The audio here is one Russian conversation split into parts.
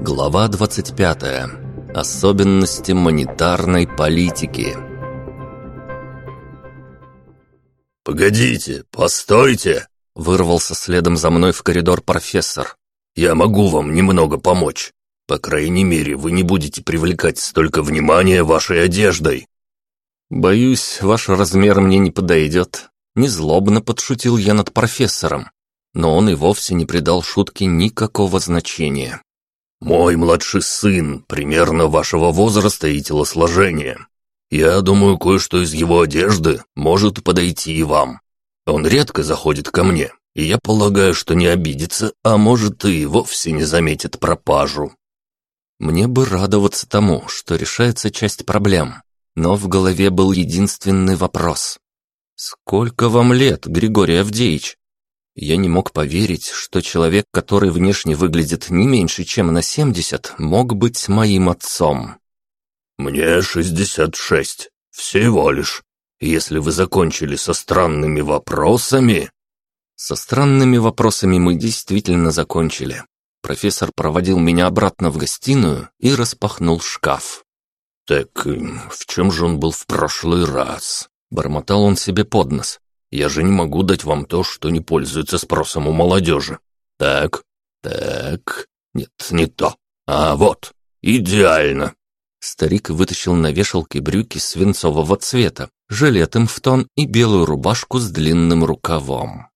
Глава 25. Особенности монетарной политики. «Погодите, постойте!» — вырвался следом за мной в коридор профессор. «Я могу вам немного помочь. По крайней мере, вы не будете привлекать столько внимания вашей одеждой». «Боюсь, ваш размер мне не подойдет». Незлобно подшутил я над профессором, но он и вовсе не придал шутке никакого значения. «Мой младший сын примерно вашего возраста и телосложения. Я думаю, кое-что из его одежды может подойти и вам. Он редко заходит ко мне, и я полагаю, что не обидится, а может и вовсе не заметит пропажу». Мне бы радоваться тому, что решается часть проблем, но в голове был единственный вопрос. «Сколько вам лет, Григорий Авдеевич?» Я не мог поверить, что человек, который внешне выглядит не меньше, чем на 70, мог быть моим отцом. «Мне 66, всего лишь. Если вы закончили со странными вопросами...» Со странными вопросами мы действительно закончили. Профессор проводил меня обратно в гостиную и распахнул шкаф. «Так в чем же он был в прошлый раз?» Бормотал он себе под нос. Я же не могу дать вам то, что не пользуется спросом у молодежи. Так, так, нет, не то. А вот, идеально. Старик вытащил на вешалке брюки свинцового цвета, жилет им в тон и белую рубашку с длинным рукавом.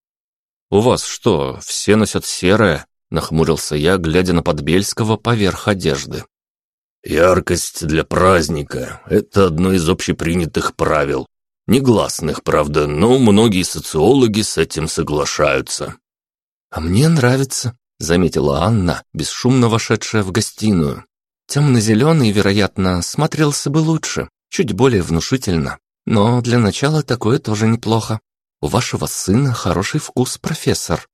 «У вас что, все носят серое?» – нахмурился я, глядя на Подбельского поверх одежды. «Яркость для праздника – это одно из общепринятых правил. Негласных, правда, но многие социологи с этим соглашаются. «А мне нравится», — заметила Анна, бесшумно вошедшая в гостиную. «Темно-зеленый, вероятно, смотрелся бы лучше, чуть более внушительно. Но для начала такое тоже неплохо. У вашего сына хороший вкус, профессор».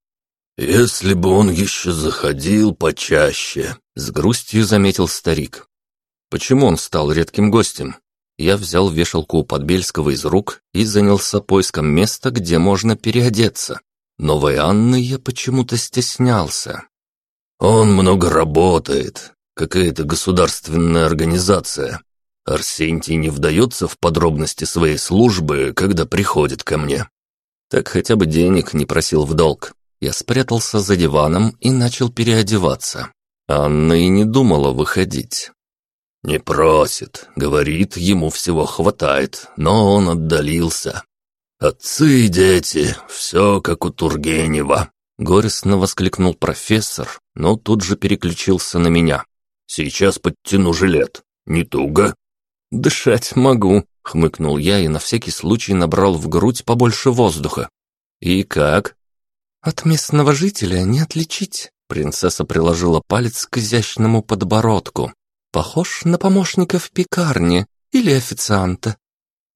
«Если бы он еще заходил почаще», — с грустью заметил старик. «Почему он стал редким гостем? Я взял вешалку у Подбельского из рук и занялся поиском места, где можно переодеться. Новой Анны я почему-то стеснялся. «Он много работает. Какая-то государственная организация. Арсентий не вдается в подробности своей службы, когда приходит ко мне». Так хотя бы денег не просил в долг. Я спрятался за диваном и начал переодеваться. Анна и не думала выходить. «Не просит, говорит, ему всего хватает, но он отдалился. Отцы и дети, все как у Тургенева», — горестно воскликнул профессор, но тут же переключился на меня. «Сейчас подтяну жилет. Не туго?» «Дышать могу», — хмыкнул я и на всякий случай набрал в грудь побольше воздуха. «И как?» «От местного жителя не отличить», — принцесса приложила палец к изящному подбородку. Похож на помощника в пекарне или официанта».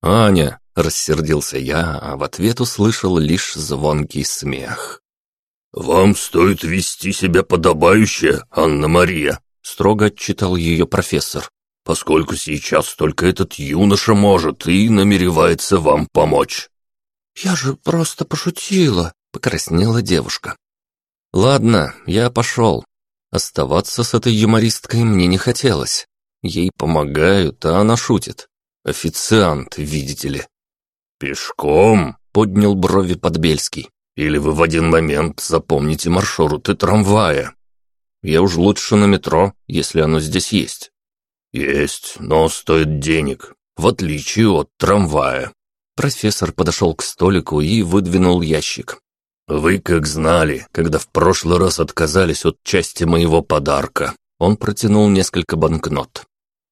«Аня!» — рассердился я, а в ответ услышал лишь звонкий смех. «Вам стоит вести себя подобающе, Анна-Мария», — строго отчитал ее профессор, «поскольку сейчас только этот юноша может и намеревается вам помочь». «Я же просто пошутила», — покраснела девушка. «Ладно, я пошел. Оставаться с этой юмористкой мне не хотелось. Ей помогают, а она шутит. Официант, видите ли. «Пешком?» — поднял брови Подбельский. «Или вы в один момент запомните маршруты трамвая?» «Я уж лучше на метро, если оно здесь есть». «Есть, но стоит денег, в отличие от трамвая». Профессор подошел к столику и выдвинул ящик. «Вы как знали, когда в прошлый раз отказались от части моего подарка». Он протянул несколько банкнот.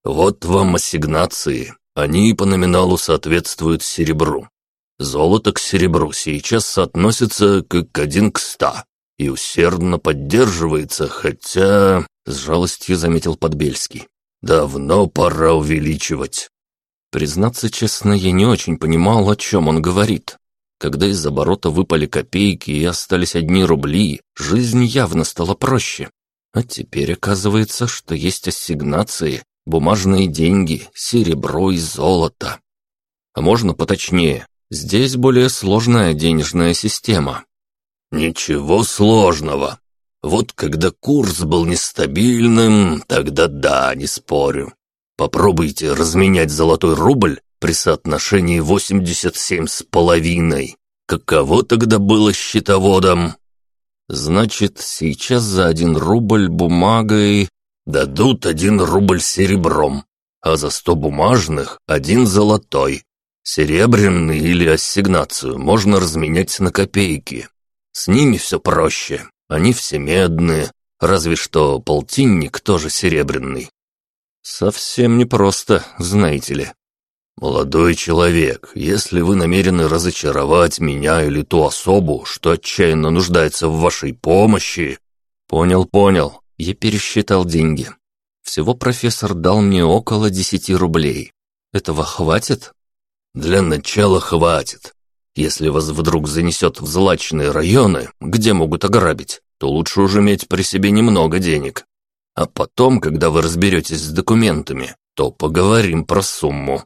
«Вот вам ассигнации. Они по номиналу соответствуют серебру. Золото к серебру сейчас соотносится как один к ста и усердно поддерживается, хотя...» С жалостью заметил Подбельский. «Давно пора увеличивать». Признаться честно, я не очень понимал, о чем он говорит. Когда из оборота выпали копейки и остались одни рубли, жизнь явно стала проще. А теперь оказывается, что есть ассигнации, бумажные деньги, серебро и золото. А можно поточнее, здесь более сложная денежная система. Ничего сложного. Вот когда курс был нестабильным, тогда да, не спорю. Попробуйте разменять золотой рубль при соотношении 87 с половиной. Каково тогда было счетоводом? Значит, сейчас за один рубль бумагой дадут один рубль серебром, а за сто бумажных один золотой. Серебряный или ассигнацию можно разменять на копейки. С ними все проще, они все медные, разве что полтинник тоже серебряный. Совсем непросто, знаете ли. «Молодой человек, если вы намерены разочаровать меня или ту особу, что отчаянно нуждается в вашей помощи...» «Понял, понял. Я пересчитал деньги. Всего профессор дал мне около десяти рублей. Этого хватит?» «Для начала хватит. Если вас вдруг занесет в злачные районы, где могут ограбить, то лучше уже иметь при себе немного денег. А потом, когда вы разберетесь с документами, то поговорим про сумму».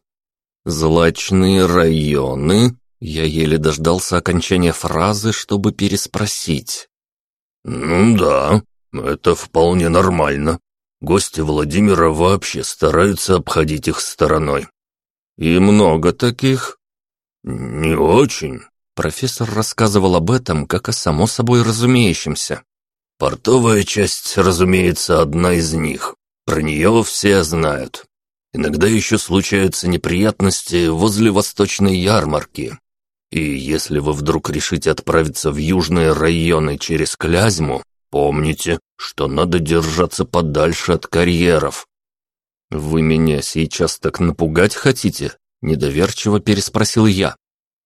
«Злачные районы?» Я еле дождался окончания фразы, чтобы переспросить. «Ну да, это вполне нормально. Гости Владимира вообще стараются обходить их стороной». «И много таких?» «Не очень». Профессор рассказывал об этом, как о само собой разумеющемся. «Портовая часть, разумеется, одна из них. Про нее все знают. Иногда еще случаются неприятности возле восточной ярмарки. И если вы вдруг решите отправиться в южные районы через Клязьму, помните, что надо держаться подальше от карьеров. «Вы меня сейчас так напугать хотите?» – недоверчиво переспросил я.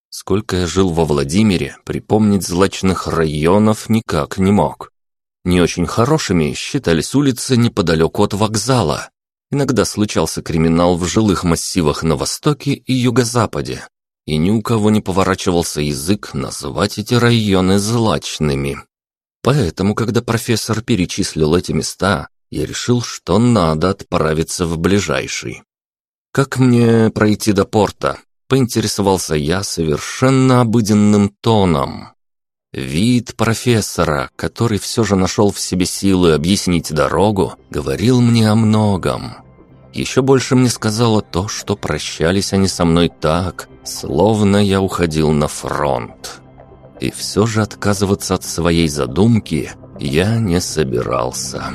Сколько я жил во Владимире, припомнить злачных районов никак не мог. Не очень хорошими считались улицы неподалеку от вокзала, Иногда случался криминал в жилых массивах на востоке и юго-западе, и ни у кого не поворачивался язык называть эти районы злачными. Поэтому, когда профессор перечислил эти места, я решил, что надо отправиться в ближайший. «Как мне пройти до порта?» – поинтересовался я совершенно обыденным тоном. Вид профессора, который все же нашел в себе силы объяснить дорогу, говорил мне о многом. Еще больше мне сказала то, что прощались они со мной так, словно я уходил на фронт. И все же отказываться от своей задумки я не собирался.